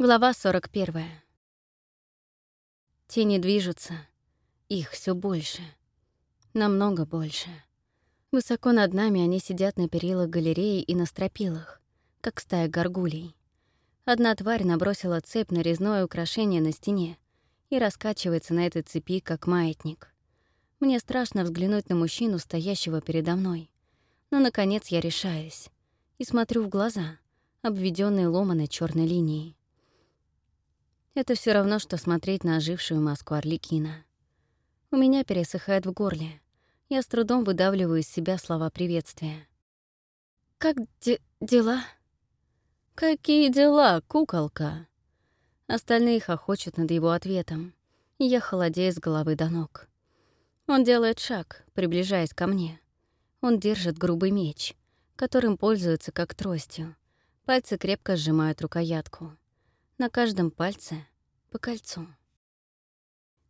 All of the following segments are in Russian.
Глава 41. Тени движутся. Их все больше. Намного больше. Высоко над нами они сидят на перилах галереи и на стропилах, как стая горгулей. Одна тварь набросила цепь на резное украшение на стене и раскачивается на этой цепи, как маятник. Мне страшно взглянуть на мужчину, стоящего передо мной. Но, наконец, я решаюсь и смотрю в глаза, обведенные ломаной черной линией. Это все равно, что смотреть на ожившую маску Орликина. У меня пересыхает в горле. Я с трудом выдавливаю из себя слова приветствия. «Как де дела?» «Какие дела, куколка?» Остальные хохочут над его ответом. Я холодею с головы до ног. Он делает шаг, приближаясь ко мне. Он держит грубый меч, которым пользуется как тростью. Пальцы крепко сжимают рукоятку. На каждом пальце по кольцу.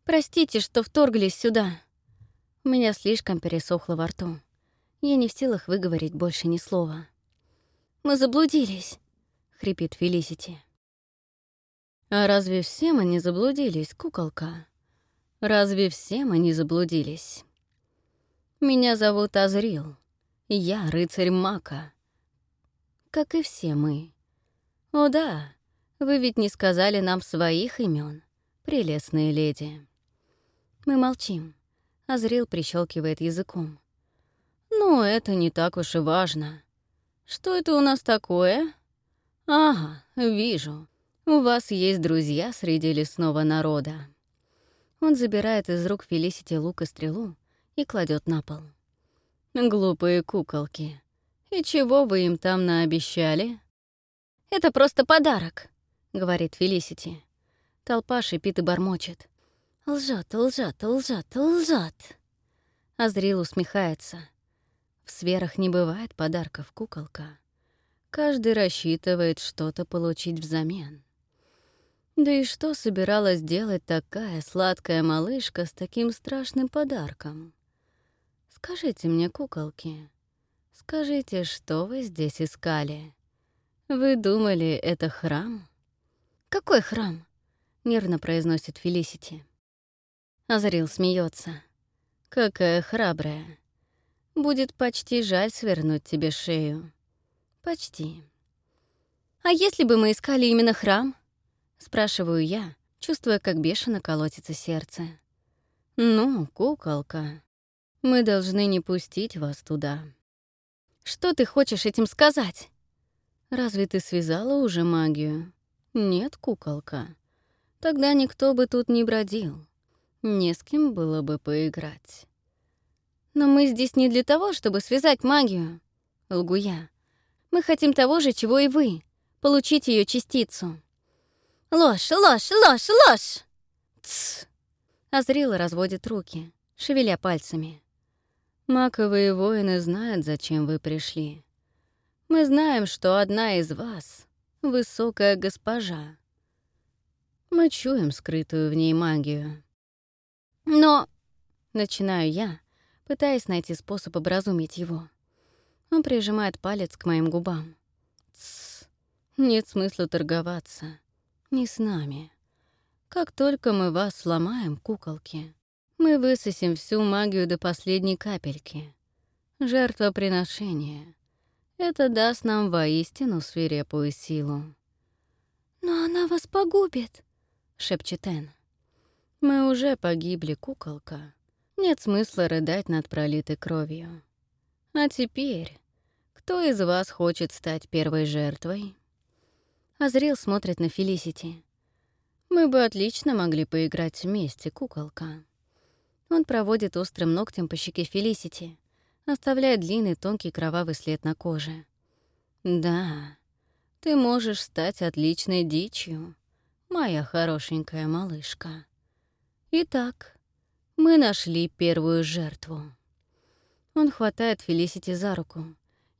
«Простите, что вторглись сюда». У меня слишком пересохло во рту. Я не в силах выговорить больше ни слова. «Мы заблудились», — хрипит Фелисити. «А разве все мы не заблудились, куколка? Разве все мы не заблудились? Меня зовут Азрил. Я рыцарь Мака. Как и все мы. О да, вы ведь не сказали нам своих имен, прелестные леди. Мы молчим. Азрил прищелкивает языком. Ну, это не так уж и важно. Что это у нас такое? Ага, вижу. У вас есть друзья среди лесного народа. Он забирает из рук Фелисити лук и стрелу и кладет на пол. Глупые куколки. И чего вы им там наобещали? Это просто подарок, — говорит Фелисити. Толпа шипит и бормочет. «Лжет, лжет, лжет, лжет!» Азрил усмехается. В сферах не бывает подарков, куколка. Каждый рассчитывает что-то получить взамен. Да и что собиралась делать такая сладкая малышка с таким страшным подарком? Скажите мне, куколки, скажите, что вы здесь искали? Вы думали, это храм? «Какой храм?» — нервно произносит Фелисити. Азарил смеется. «Какая храбрая. Будет почти жаль свернуть тебе шею. Почти». «А если бы мы искали именно храм?» — спрашиваю я, чувствуя, как бешено колотится сердце. «Ну, куколка, мы должны не пустить вас туда». «Что ты хочешь этим сказать?» «Разве ты связала уже магию?» Нет, куколка. Тогда никто бы тут не бродил. Не с кем было бы поиграть. Но мы здесь не для того, чтобы связать магию. Лгу я. Мы хотим того же, чего и вы. Получить ее частицу. Ложь, ложь, ложь, ложь! Тсс. Азрила разводит руки, шевеля пальцами. Маковые воины знают, зачем вы пришли. Мы знаем, что одна из вас высокая госпожа. Мы чуем скрытую в ней магию. Но... Начинаю я, пытаясь найти способ образумить его. Он прижимает палец к моим губам. Тссс. Нет смысла торговаться. Не с нами. Как только мы вас сломаем, куколки, мы высосим всю магию до последней капельки. Жертвоприношение. Это даст нам воистину свирепую силу. «Но она вас погубит», — шепчет Энн. «Мы уже погибли, куколка. Нет смысла рыдать над пролитой кровью. А теперь, кто из вас хочет стать первой жертвой?» Азрил смотрит на Фелисити. «Мы бы отлично могли поиграть вместе, куколка». Он проводит острым ногтем по щеке Фелисити, оставляя длинный тонкий кровавый след на коже. «Да, ты можешь стать отличной дичью, моя хорошенькая малышка. Итак, мы нашли первую жертву». Он хватает Фелисити за руку,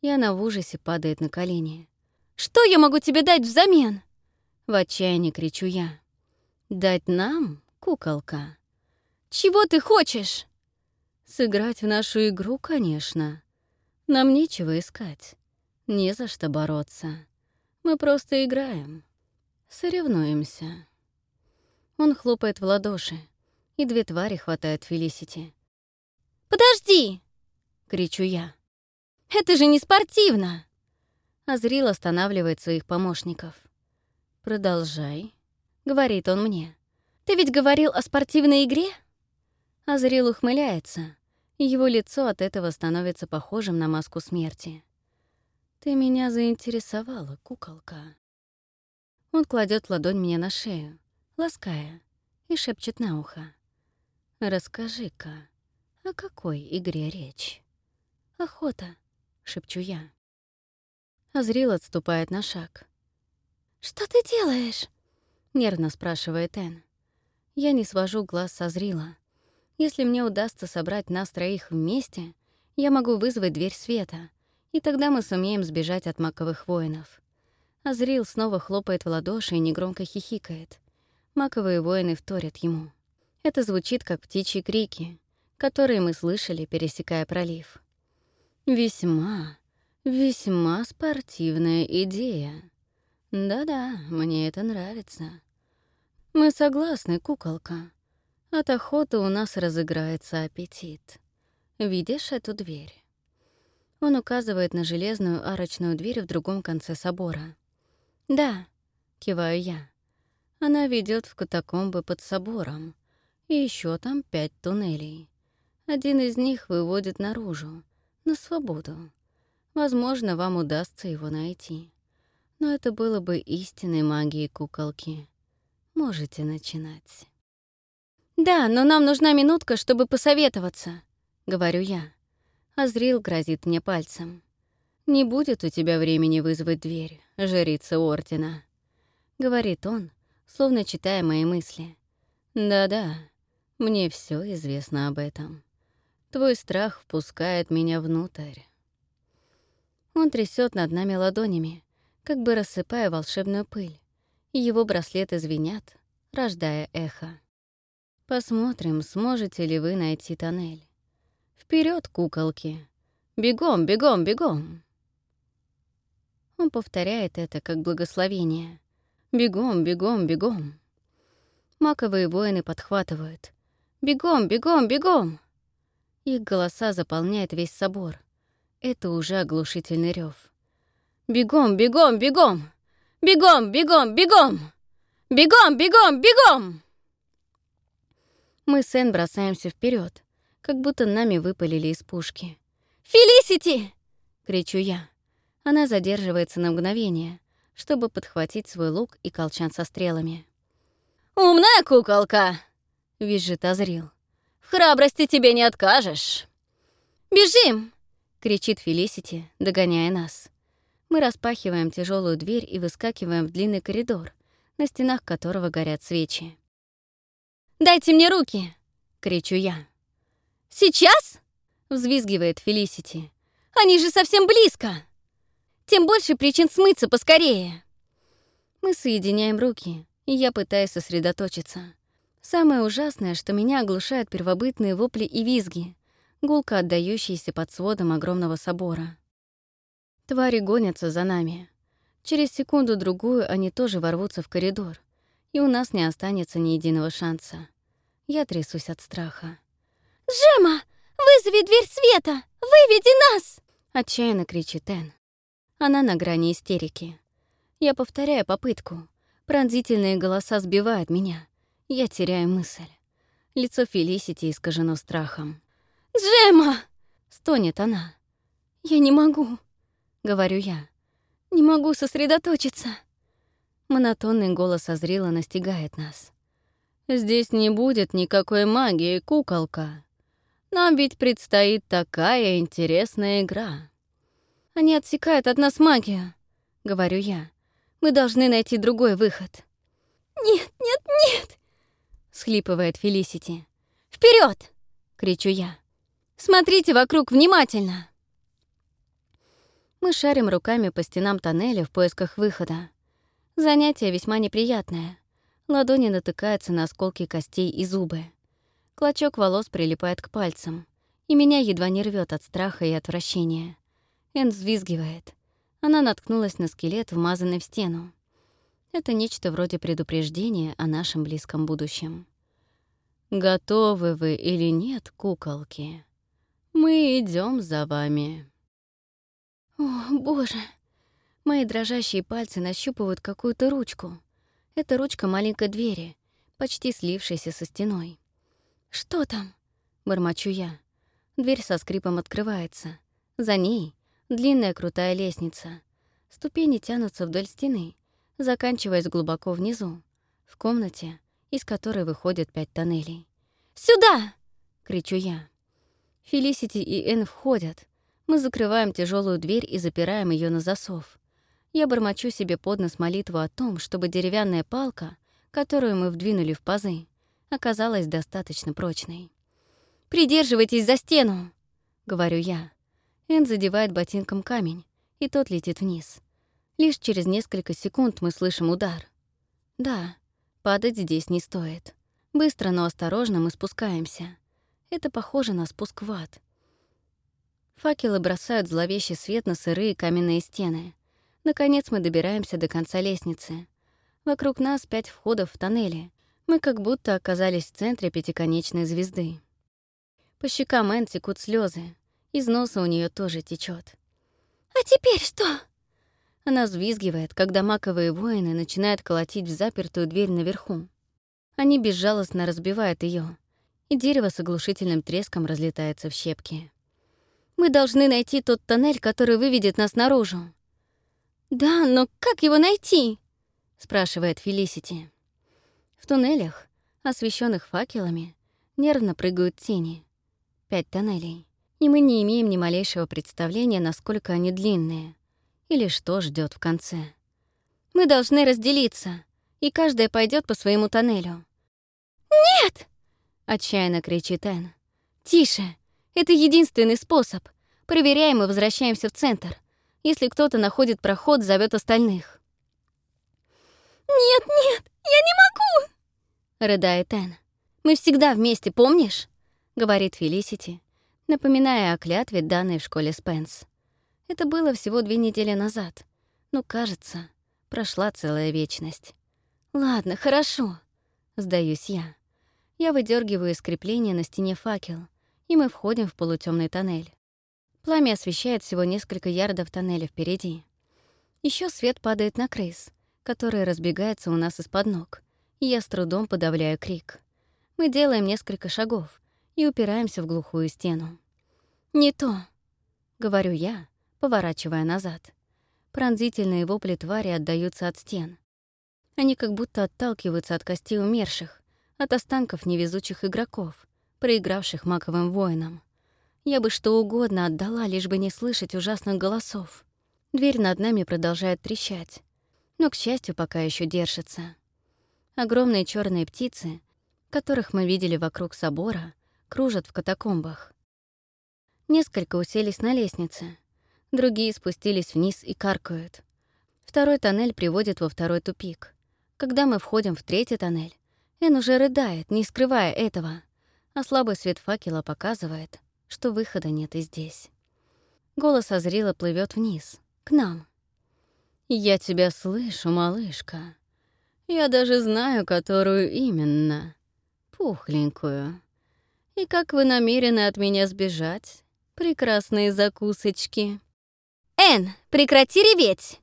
и она в ужасе падает на колени. «Что я могу тебе дать взамен?» В отчаянии кричу я. «Дать нам, куколка?» «Чего ты хочешь?» Сыграть в нашу игру, конечно. Нам нечего искать. Не за что бороться. Мы просто играем. Соревнуемся. Он хлопает в ладоши, и две твари хватают Фелисити. «Подожди!» — кричу я. «Это же не спортивно!» Азрил останавливает своих помощников. «Продолжай», — говорит он мне. «Ты ведь говорил о спортивной игре?» Азрил ухмыляется, его лицо от этого становится похожим на маску смерти. «Ты меня заинтересовала, куколка». Он кладет ладонь мне на шею, лаская, и шепчет на ухо. «Расскажи-ка, о какой игре речь?» «Охота», — шепчу я. Азрил отступает на шаг. «Что ты делаешь?» — нервно спрашивает Энн. Я не свожу глаз со Азрила. Если мне удастся собрать нас троих вместе, я могу вызвать дверь света, и тогда мы сумеем сбежать от маковых воинов. Азрил снова хлопает в ладоши и негромко хихикает. Маковые воины вторят ему. Это звучит как птичьи крики, которые мы слышали, пересекая пролив. Весьма, весьма спортивная идея. Да-да, мне это нравится. Мы согласны, куколка. От охоты у нас разыграется аппетит. Видишь эту дверь? Он указывает на железную арочную дверь в другом конце собора. «Да», — киваю я. Она ведет в катакомбы под собором. И еще там пять туннелей. Один из них выводит наружу, на свободу. Возможно, вам удастся его найти. Но это было бы истинной магией куколки. Можете начинать. «Да, но нам нужна минутка, чтобы посоветоваться», — говорю я. Азрил грозит мне пальцем. «Не будет у тебя времени вызвать дверь, жрица Ордена», — говорит он, словно читая мои мысли. «Да-да, мне все известно об этом». Твой страх впускает меня внутрь. Он трясет над нами ладонями, как бы рассыпая волшебную пыль, его браслеты звенят, рождая эхо. Посмотрим, сможете ли вы найти тоннель. Вперед, куколки! Бегом, бегом, бегом! Он повторяет это как благословение. Бегом, бегом, бегом. Маковые воины подхватывают. Бегом, бегом, бегом! Их голоса заполняют весь собор. Это уже оглушительный рев. «Бегом, бегом, бегом! Бегом, бегом, бегом! Бегом, бегом, бегом!» Мы с Энн бросаемся вперед, как будто нами выпалили из пушки. «Фелисити!» — кричу я. Она задерживается на мгновение, чтобы подхватить свой лук и колчан со стрелами. «Умная куколка!» — визжит Азрил храбрости тебе не откажешь». «Бежим!» — кричит Фелисити, догоняя нас. Мы распахиваем тяжелую дверь и выскакиваем в длинный коридор, на стенах которого горят свечи. «Дайте мне руки!» — кричу я. «Сейчас?» — взвизгивает Фелисити. «Они же совсем близко! Тем больше причин смыться поскорее!» Мы соединяем руки, и я пытаюсь сосредоточиться. Самое ужасное, что меня оглушают первобытные вопли и визги, гулко отдающиеся под сводом огромного собора. Твари гонятся за нами. Через секунду-другую они тоже ворвутся в коридор, и у нас не останется ни единого шанса. Я трясусь от страха. «Джема, вызови дверь света! Выведи нас!» — отчаянно кричит Энн. Она на грани истерики. Я повторяю попытку. Пронзительные голоса сбивают меня. Я теряю мысль. Лицо Фелисити искажено страхом. «Джема!» — стонет она. «Я не могу», — говорю я. «Не могу сосредоточиться». Монотонный голос Азрила настигает нас. «Здесь не будет никакой магии, куколка. Нам ведь предстоит такая интересная игра». «Они отсекают от нас магию», — говорю я. «Мы должны найти другой выход». «Нет, нет, нет!» схлипывает Фелисити. Вперед! кричу я. «Смотрите вокруг внимательно!» Мы шарим руками по стенам тоннеля в поисках выхода. Занятие весьма неприятное. Ладони натыкаются на осколки костей и зубы. Клочок волос прилипает к пальцам, и меня едва не рвет от страха и отвращения. Эн взвизгивает. Она наткнулась на скелет, вмазанный в стену. Это нечто вроде предупреждения о нашем близком будущем. «Готовы вы или нет, куколки? Мы идем за вами». О, боже! Мои дрожащие пальцы нащупывают какую-то ручку. Это ручка маленькой двери, почти слившейся со стеной. «Что там?» — бормочу я. Дверь со скрипом открывается. За ней — длинная крутая лестница. Ступени тянутся вдоль стены, заканчиваясь глубоко внизу, в комнате, из которой выходят пять тоннелей. «Сюда!» — кричу я. Фелисити и Энн входят. Мы закрываем тяжелую дверь и запираем ее на засов. Я бормочу себе под нос молитву о том, чтобы деревянная палка, которую мы вдвинули в пазы, оказалась достаточно прочной. «Придерживайтесь за стену!» — говорю я. Эн задевает ботинком камень, и тот летит вниз. Лишь через несколько секунд мы слышим удар. Да, падать здесь не стоит. Быстро, но осторожно мы спускаемся. Это похоже на спуск в ад. Факелы бросают зловещий свет на сырые каменные стены. Наконец мы добираемся до конца лестницы. Вокруг нас пять входов в тоннели, мы как будто оказались в центре пятиконечной звезды. По щекам Энн текут слезы, из носа у нее тоже течет. «А теперь что?» Она взвизгивает, когда маковые воины начинают колотить в запертую дверь наверху. Они безжалостно разбивают ее, и дерево с оглушительным треском разлетается в щепки. «Мы должны найти тот тоннель, который выведет нас наружу». «Да, но как его найти?» — спрашивает Фелисити. В туннелях, освещенных факелами, нервно прыгают тени. Пять тоннелей. И мы не имеем ни малейшего представления, насколько они длинные. Или что ждет в конце. Мы должны разделиться, и каждая пойдет по своему тоннелю. «Нет!» — отчаянно кричит Энн. «Тише! Это единственный способ. Проверяем и возвращаемся в центр. Если кто-то находит проход, зовет остальных». «Нет, нет, я не могу!» — рыдает Энн. «Мы всегда вместе, помнишь?» — говорит Фелисити, напоминая о клятве, данной в школе Спенс. Это было всего две недели назад. Но, кажется, прошла целая вечность. «Ладно, хорошо», — сдаюсь я. Я выдергиваю из крепления на стене факел, и мы входим в полутемный тоннель. Пламя освещает всего несколько ярдов тоннеля впереди. Еще свет падает на крыс, которые разбегаются у нас из-под ног, я с трудом подавляю крик. Мы делаем несколько шагов и упираемся в глухую стену. «Не то», — говорю я, поворачивая назад. Пронзительные вопли твари отдаются от стен. Они как будто отталкиваются от костей умерших, от останков невезучих игроков, проигравших маковым воинам. Я бы что угодно отдала, лишь бы не слышать ужасных голосов. Дверь над нами продолжает трещать, но, к счастью, пока еще держится. Огромные черные птицы, которых мы видели вокруг собора, кружат в катакомбах. Несколько уселись на лестнице, другие спустились вниз и каркают. Второй тоннель приводит во второй тупик. Когда мы входим в третий тоннель, Эн уже рыдает, не скрывая этого, а слабый свет факела показывает, что выхода нет и здесь. Голос Азрила плывет вниз, к нам. «Я тебя слышу, малышка. Я даже знаю, которую именно. Пухленькую. И как вы намерены от меня сбежать, прекрасные закусочки?» «Энн, прекрати реветь!»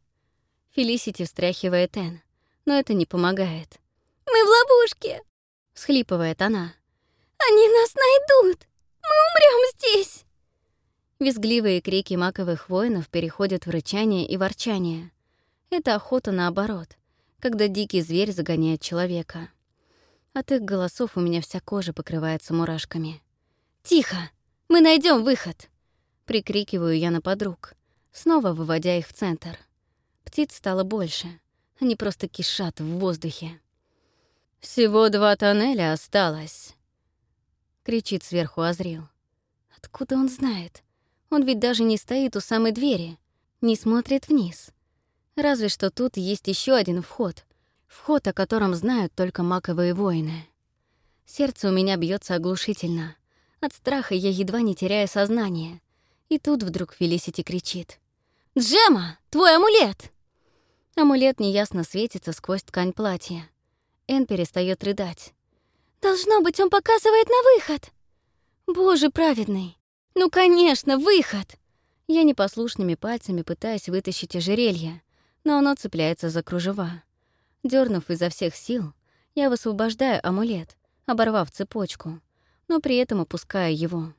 Фелисити встряхивает Энн, но это не помогает. «Мы в ловушке!» — всхлипывает она. «Они нас найдут! Мы умрем здесь!» Визгливые крики маковых воинов переходят в рычание и ворчание. Это охота наоборот, когда дикий зверь загоняет человека. От их голосов у меня вся кожа покрывается мурашками. «Тихо! Мы найдем выход!» Прикрикиваю я на подруг снова выводя их в центр. Птиц стало больше. Они просто кишат в воздухе. «Всего два тоннеля осталось», — кричит сверху Азрил. Откуда он знает? Он ведь даже не стоит у самой двери, не смотрит вниз. Разве что тут есть еще один вход. Вход, о котором знают только маковые воины. Сердце у меня бьется оглушительно. От страха я едва не теряю сознание. И тут вдруг Фелисити кричит. «Джема, твой амулет!» Амулет неясно светится сквозь ткань платья. Эн перестает рыдать. «Должно быть, он показывает на выход!» «Боже праведный! Ну, конечно, выход!» Я непослушными пальцами пытаюсь вытащить ожерелье, но оно цепляется за кружева. Дернув изо всех сил, я высвобождаю амулет, оборвав цепочку, но при этом опускаю его.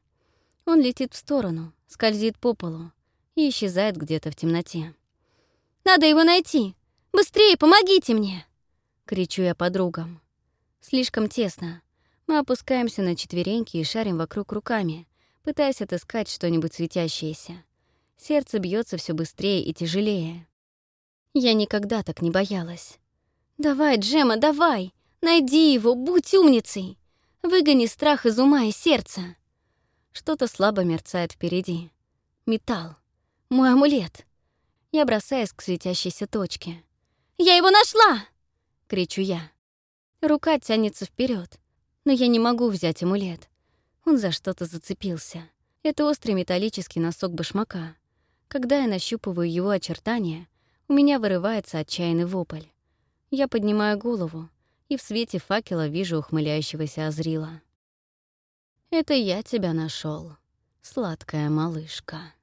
Он летит в сторону, скользит по полу и исчезает где-то в темноте. «Надо его найти! Быстрее, помогите мне!» — кричу я подругам. Слишком тесно. Мы опускаемся на четвереньки и шарим вокруг руками, пытаясь отыскать что-нибудь светящееся. Сердце бьется все быстрее и тяжелее. Я никогда так не боялась. «Давай, Джема, давай! Найди его, будь умницей! Выгони страх из ума и сердца!» Что-то слабо мерцает впереди. Металл. Мой амулет. Я бросаюсь к светящейся точке. «Я его нашла!» — кричу я. Рука тянется вперед, но я не могу взять амулет. Он за что-то зацепился. Это острый металлический носок башмака. Когда я нащупываю его очертания, у меня вырывается отчаянный вопль. Я поднимаю голову и в свете факела вижу ухмыляющегося Азрила. «Это я тебя нашел, сладкая малышка».